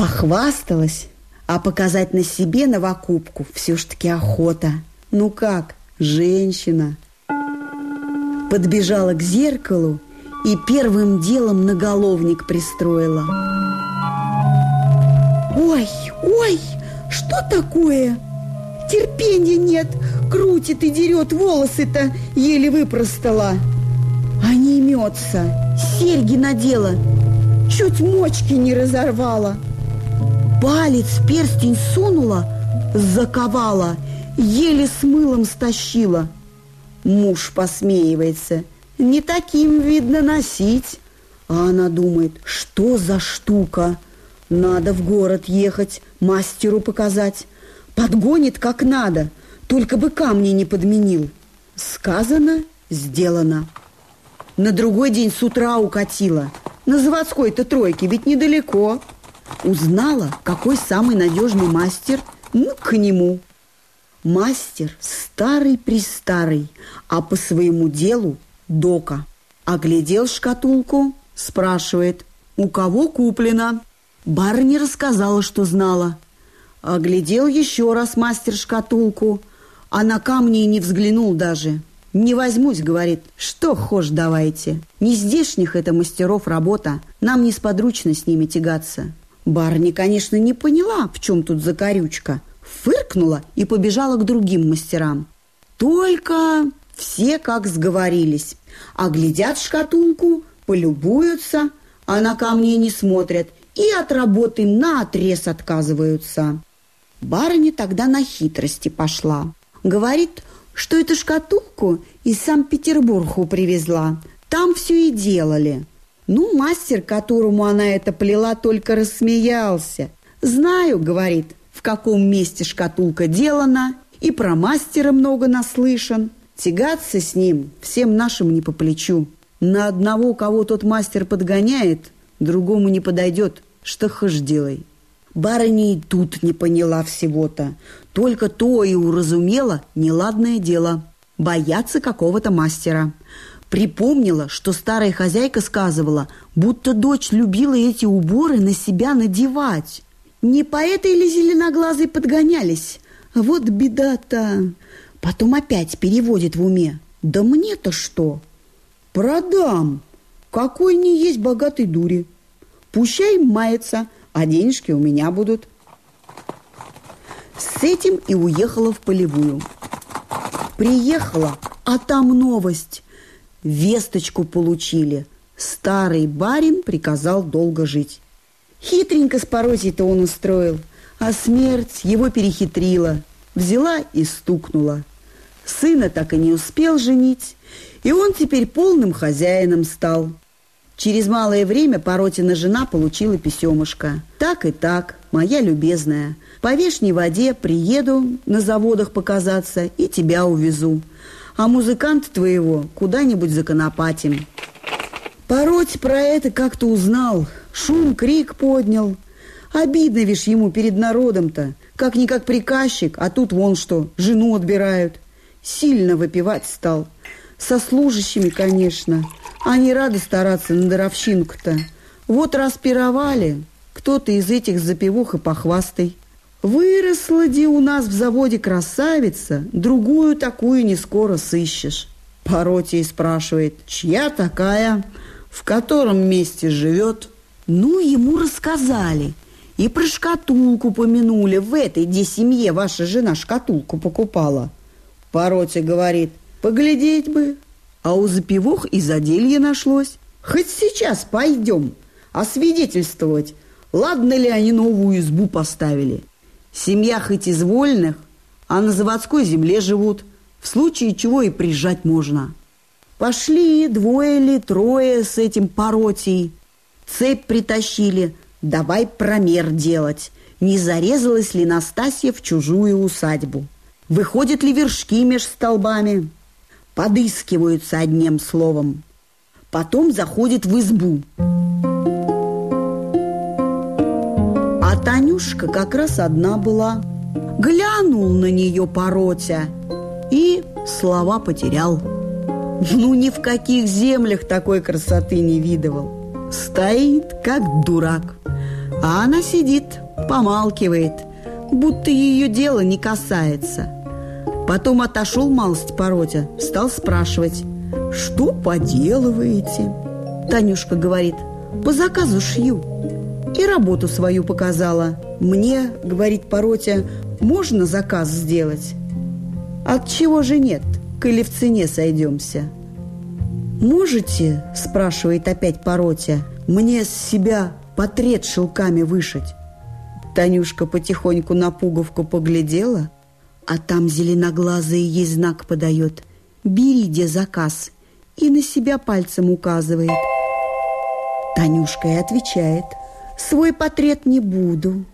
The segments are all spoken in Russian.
Похвасталась, а показать на себе новокупку все ж таки охота. Ну как, женщина. Подбежала к зеркалу и первым делом наголовник пристроила. Ой, ой, что такое? Терпения нет, крутит и дерет волосы-то, еле выпростала. А не имется, серьги надела, чуть мочки не разорвала. Палец перстень сунула, заковала, еле с мылом стащила. Муж посмеивается. Не таким, видно, носить. А она думает, что за штука? Надо в город ехать, мастеру показать. Подгонит как надо, только бы камни не подменил. Сказано, сделано. На другой день с утра укатила. На заводской-то тройке, ведь недалеко. Узнала, какой самый надежный мастер, ну, к нему. Мастер старый-престарый, а по своему делу дока. Оглядел шкатулку, спрашивает, у кого куплено? Барыня рассказала, что знала. Оглядел еще раз мастер шкатулку, а на камни не взглянул даже. «Не возьмусь», — говорит, — «что хошь давайте. Не здешних это мастеров работа, нам несподручно с ними тягаться». Барни, конечно, не поняла, в чем тут закорючка. Фыркнула и побежала к другим мастерам. Только все как сговорились. Оглядят шкатулку, полюбуются, а на камни не смотрят и от работы на отрез отказываются. Барыня тогда на хитрости пошла. Говорит, что эту шкатулку из Санкт-Петербургу привезла. Там все и делали. Ну, мастер, которому она это плела, только рассмеялся. «Знаю», — говорит, — «в каком месте шкатулка делана, и про мастера много наслышан. Тягаться с ним всем нашим не по плечу. На одного, кого тот мастер подгоняет, другому не подойдет, что хошь делай». Барыня и тут не поняла всего-то, только то и уразумела неладное дело – бояться какого-то мастера. Припомнила, что старая хозяйка сказывала, будто дочь любила эти уборы на себя надевать. Не по этой ли зеленоглазой подгонялись? Вот беда-то. Потом опять переводит в уме. Да мне-то что? Продам. Какой не есть богатой дури. Пущай мается, а денежки у меня будут. С этим и уехала в полевую. Приехала, а там новость. Весточку получили. Старый барин приказал долго жить. Хитренько с Паросей-то он устроил, а смерть его перехитрила. Взяла и стукнула. Сына так и не успел женить, и он теперь полным хозяином стал. Через малое время Поротина жена получила писемышко. Так и так, моя любезная, по вешней воде приеду на заводах показаться и тебя увезу а музыканта твоего куда-нибудь законопатим. Пороть про это как-то узнал, шум, крик поднял. Обидно, вишь, ему перед народом-то, как-никак приказчик, а тут вон что, жену отбирают. Сильно выпивать стал. Со служащими, конечно. Они рады стараться на даровщинку-то. Вот распировали, кто-то из этих запивух и похвастай. Выросла ди у нас в заводе красавица, другую такую не скоро сыщешь. Паротий спрашивает, чья такая, в котором месте живет? Ну, ему рассказали. И про шкатулку помянули. В этой, где семье ваша жена шкатулку покупала. Паротий говорит, поглядеть бы. А у запивох и заделье нашлось. Хоть сейчас пойдем освидетельствовать, ладно ли они новую избу поставили. Семья хоть из вольных, а на заводской земле живут, в случае чего и прижать можно. Пошли двое или трое с этим поротий. Цепь притащили, давай промер делать. Не зарезалась ли Настасья в чужую усадьбу? Выходят ли вершки меж столбами? Подыскиваются одним словом. Потом заходит в избу. Танюшка как раз одна была. Глянул на нее поротя и слова потерял. Ну, ни в каких землях такой красоты не видывал. Стоит, как дурак. А она сидит, помалкивает, будто ее дело не касается. Потом отошел малость поротя, стал спрашивать, что поделываете? Танюшка говорит, по заказу шью. И работу свою показала. Мне, говорит Поротя, можно заказ сделать? От чего же нет, коли в цене сойдемся? «Можете, — спрашивает опять Поротя, — мне с себя потрет шелками вышить?» Танюшка потихоньку на пуговку поглядела, а там зеленоглазый ей знак подает. «Бери, где заказ!» и на себя пальцем указывает. Танюшка и отвечает. «Свой портрет не буду,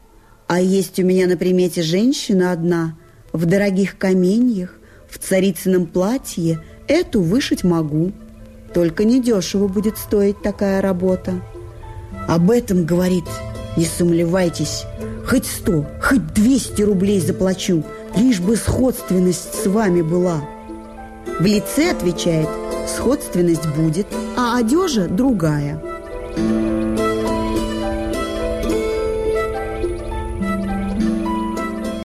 а есть у меня на примете женщина одна, в дорогих каменьях, в царицыном платье, эту вышить могу». Только недешево будет стоить такая работа. Об этом, говорит, не сомневайтесь, хоть сто, хоть двести рублей заплачу, лишь бы сходственность с вами была. В лице, отвечает, сходственность будет, а одежа другая.